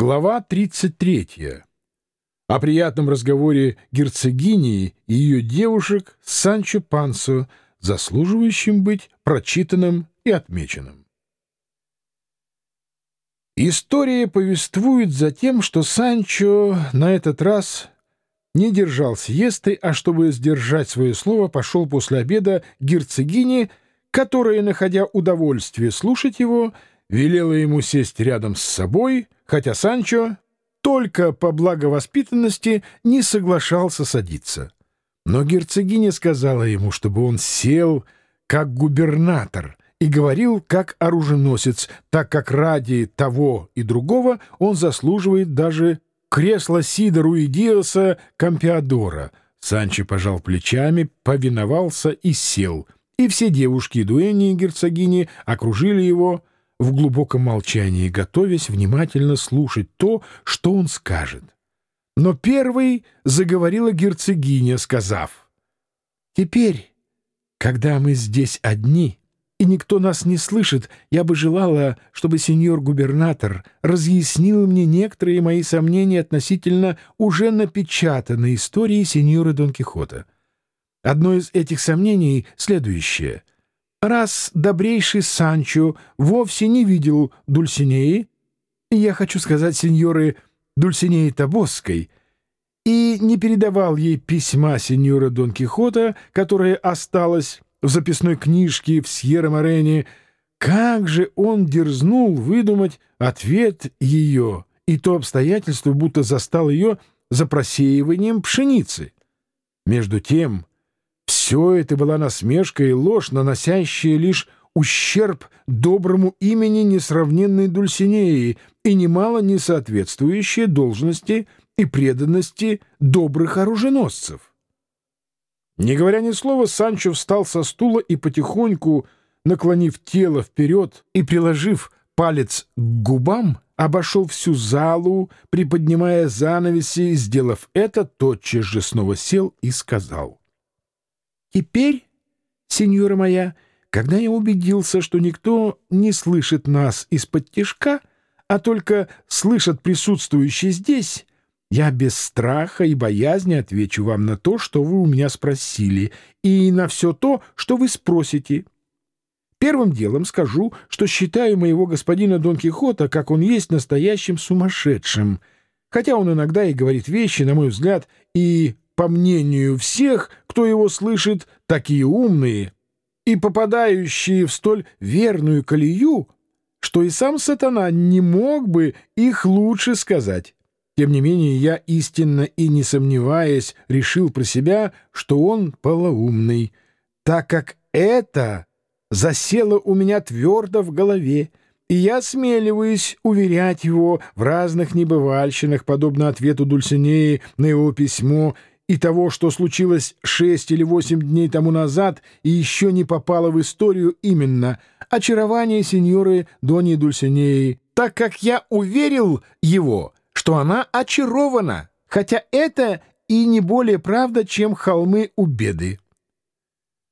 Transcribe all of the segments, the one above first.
Глава 33. О приятном разговоре герцогини и ее девушек с Санчо Пансо, заслуживающим быть прочитанным и отмеченным. История повествует за тем, что Санчо на этот раз не держал сиесты, а чтобы сдержать свое слово, пошел после обеда к герцогине, которая, находя удовольствие слушать его, велела ему сесть рядом с собой — хотя Санчо только по благовоспитанности не соглашался садиться. Но герцогиня сказала ему, чтобы он сел как губернатор и говорил как оруженосец, так как ради того и другого он заслуживает даже кресла Сидору и Диоса Кампиадора. Санчо пожал плечами, повиновался и сел, и все девушки дуэни и герцогини окружили его, в глубоком молчании, готовясь внимательно слушать то, что он скажет. Но первой заговорила герцогиня, сказав, «Теперь, когда мы здесь одни, и никто нас не слышит, я бы желала, чтобы сеньор-губернатор разъяснил мне некоторые мои сомнения относительно уже напечатанной истории сеньора Дон Кихота. Одно из этих сомнений следующее — раз добрейший Санчо вовсе не видел Дульсинеи, я хочу сказать сеньоры Дульсинеи Табосской, и не передавал ей письма сеньора Дон Кихота, которое осталось в записной книжке в Сьерра-Морене, как же он дерзнул выдумать ответ ее и то обстоятельство, будто застал ее за просеиванием пшеницы. Между тем все это была насмешка и ложь, наносящая лишь ущерб доброму имени несравненной Дульсинеи и немало не соответствующая должности и преданности добрых оруженосцев. Не говоря ни слова, Санчо встал со стула и потихоньку, наклонив тело вперед и приложив палец к губам, обошел всю залу, приподнимая занавеси, сделав это, тотчас же снова сел и сказал. Теперь, сеньора моя, когда я убедился, что никто не слышит нас из-под тишка, а только слышат присутствующие здесь, я без страха и боязни отвечу вам на то, что вы у меня спросили, и на все то, что вы спросите. Первым делом скажу, что считаю моего господина Дон Кихота, как он есть, настоящим сумасшедшим, хотя он иногда и говорит вещи, на мой взгляд, и по мнению всех, кто его слышит, такие умные и попадающие в столь верную колею, что и сам сатана не мог бы их лучше сказать. Тем не менее, я истинно и не сомневаясь решил про себя, что он полоумный, так как это засело у меня твердо в голове, и я смеливаюсь уверять его в разных небывальщинах, подобно ответу Дульсинеи на его письмо и того, что случилось шесть или восемь дней тому назад и еще не попало в историю именно очарование сеньоры Дони Дульсинеи, так как я уверил его, что она очарована, хотя это и не более правда, чем холмы у беды.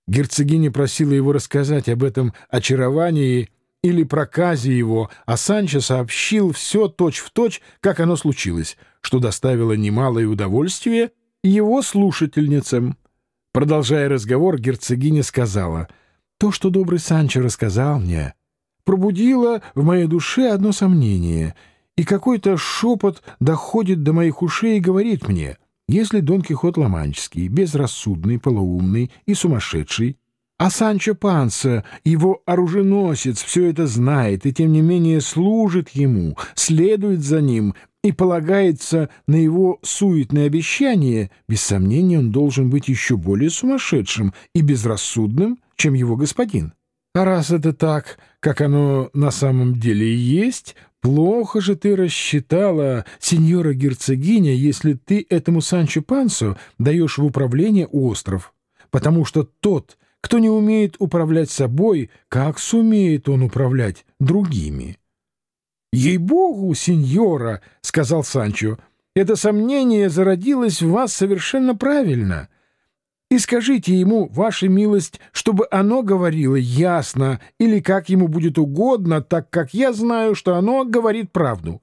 Герцогиня просила его рассказать об этом очаровании или проказе его, а Санчо сообщил все точь-в-точь, точь, как оно случилось, что доставило немалое удовольствие — его слушательницам. Продолжая разговор, герцогиня сказала, «То, что добрый Санчо рассказал мне, пробудило в моей душе одно сомнение, и какой-то шепот доходит до моих ушей и говорит мне, если Дон Кихот Ломанческий, безрассудный, полоумный и сумасшедший, а Санчо Панса, его оруженосец, все это знает и, тем не менее, служит ему, следует за ним и полагается на его суетные обещания, без сомнения он должен быть еще более сумасшедшим и безрассудным, чем его господин. А раз это так, как оно на самом деле и есть, плохо же ты рассчитала, сеньора герцогиня, если ты этому Санчо Пансо даешь в управление остров, потому что тот, кто не умеет управлять собой, как сумеет он управлять другими? «Ей-богу, сеньора!» — сказал Санчо. «Это сомнение зародилось в вас совершенно правильно. И скажите ему, ваша милость, чтобы оно говорило ясно или как ему будет угодно, так как я знаю, что оно говорит правду.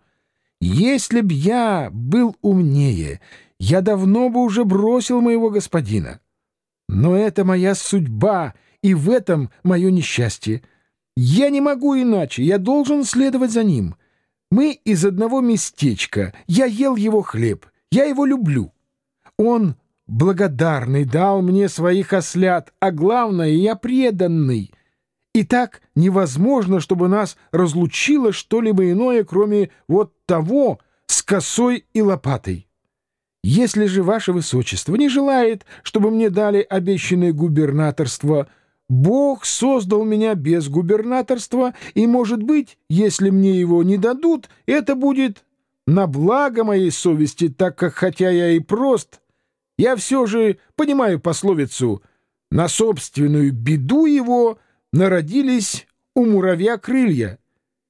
Если б я был умнее, я давно бы уже бросил моего господина. Но это моя судьба, и в этом мое несчастье. Я не могу иначе, я должен следовать за ним. Мы из одного местечка, я ел его хлеб, я его люблю. Он благодарный дал мне своих ослят, а главное, я преданный. И так невозможно, чтобы нас разлучило что-либо иное, кроме вот того с косой и лопатой. Если же ваше высочество не желает, чтобы мне дали обещанное губернаторство, Бог создал меня без губернаторства, и, может быть, если мне его не дадут, это будет на благо моей совести, так как, хотя я и прост, я все же понимаю пословицу «на собственную беду его народились у муравья крылья»,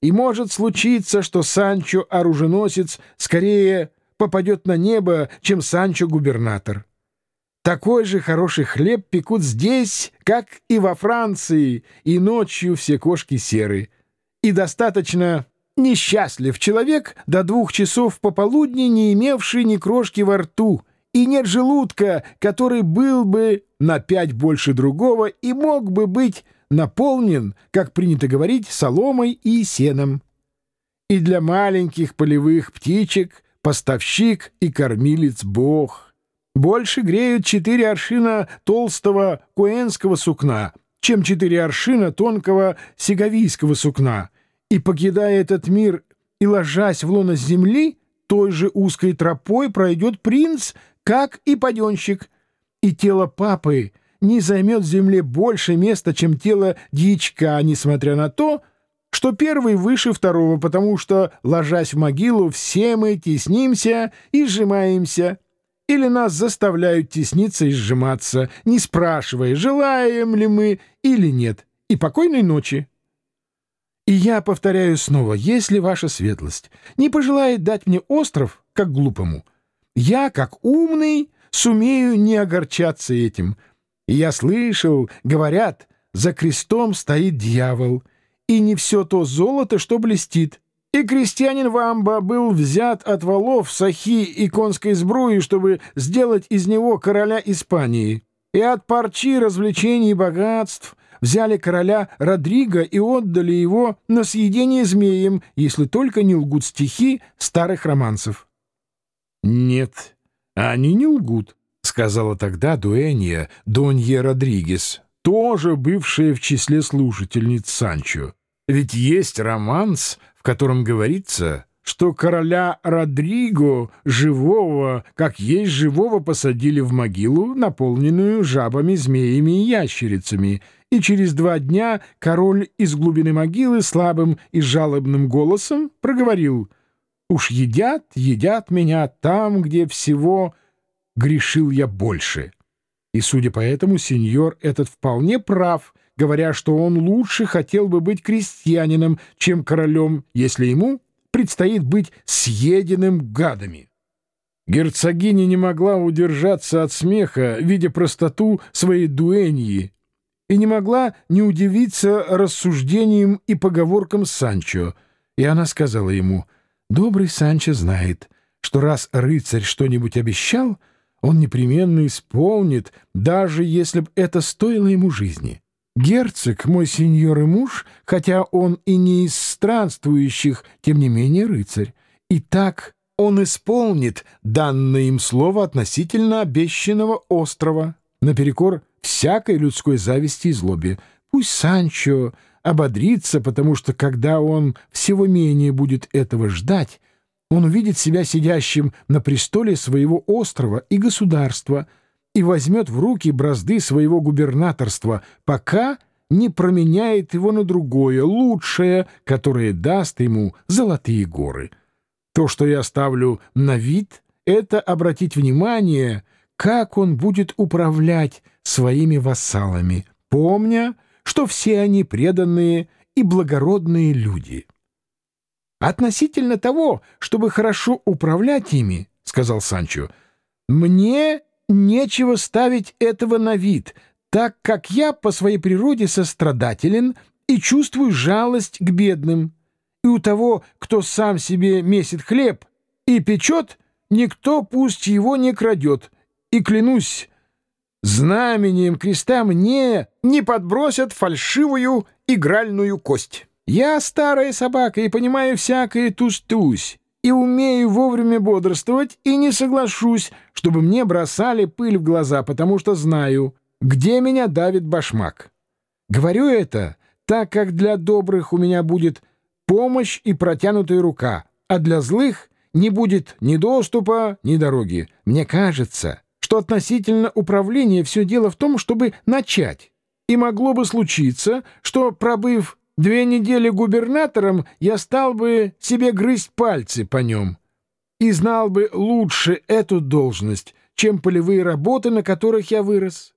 и может случиться, что Санчо-оруженосец скорее попадет на небо, чем Санчо-губернатор. Такой же хороший хлеб пекут здесь, как и во Франции, и ночью все кошки серы. И достаточно несчастлив человек до двух часов пополудни, не имевший ни крошки во рту, и нет желудка, который был бы на пять больше другого и мог бы быть наполнен, как принято говорить, соломой и сеном. И для маленьких полевых птичек поставщик и кормилец Бог. Больше греют четыре аршина толстого куэнского сукна, чем четыре аршина тонкого сеговийского сукна, и, покидая этот мир и ложась в лоно земли, той же узкой тропой пройдет принц, как и паденщик, и тело папы — не займет в земле больше места, чем тело дьячка, несмотря на то, что первый выше второго, потому что, ложась в могилу, все мы теснимся и сжимаемся, или нас заставляют тесниться и сжиматься, не спрашивая, желаем ли мы или нет. И покойной ночи. И я повторяю снова, если ваша светлость не пожелает дать мне остров, как глупому, я, как умный, сумею не огорчаться этим — и я слышал, говорят, за крестом стоит дьявол, и не все то золото, что блестит. И крестьянин Вамба был взят от валов, сахи и конской сбруи, чтобы сделать из него короля Испании. И от парчи развлечений и богатств взяли короля Родриго и отдали его на съедение змеям, если только не лгут стихи старых романсов. Нет, они не лгут сказала тогда дуэнья Донье Родригес, тоже бывшая в числе слушательниц Санчо. Ведь есть романс, в котором говорится, что короля Родриго живого, как есть живого, посадили в могилу, наполненную жабами, змеями и ящерицами, и через два дня король из глубины могилы слабым и жалобным голосом проговорил «Уж едят, едят меня там, где всего грешил я больше. И, судя по этому, сеньор этот вполне прав, говоря, что он лучше хотел бы быть крестьянином, чем королем, если ему предстоит быть съеденным гадами. Герцогиня не могла удержаться от смеха, видя простоту своей дуэньи, и не могла не удивиться рассуждениям и поговоркам Санчо, и она сказала ему, «Добрый Санчо знает, что раз рыцарь что-нибудь обещал — он непременно исполнит, даже если б это стоило ему жизни. Герцог, мой сеньор и муж, хотя он и не из странствующих, тем не менее рыцарь. И так он исполнит данное им слово относительно обещанного острова, наперекор всякой людской зависти и злобе. Пусть Санчо ободрится, потому что когда он всего менее будет этого ждать, он увидит себя сидящим на престоле своего острова и государства и возьмет в руки бразды своего губернаторства, пока не променяет его на другое, лучшее, которое даст ему золотые горы. То, что я ставлю на вид, это обратить внимание, как он будет управлять своими вассалами, помня, что все они преданные и благородные люди». Относительно того, чтобы хорошо управлять ими, — сказал Санчо, — мне нечего ставить этого на вид, так как я по своей природе сострадателен и чувствую жалость к бедным. и у того, кто сам себе месит хлеб и печет, никто пусть его не крадет. И клянусь, знамением креста мне не подбросят фальшивую игральную кость. Я старая собака и понимаю всякое тусь-тусь, и умею вовремя бодрствовать, и не соглашусь, чтобы мне бросали пыль в глаза, потому что знаю, где меня давит башмак. Говорю это, так как для добрых у меня будет помощь и протянутая рука, а для злых не будет ни доступа, ни дороги. Мне кажется, что относительно управления все дело в том, чтобы начать. И могло бы случиться, что, пробыв две недели губернатором, я стал бы себе грызть пальцы по нем и знал бы лучше эту должность, чем полевые работы, на которых я вырос.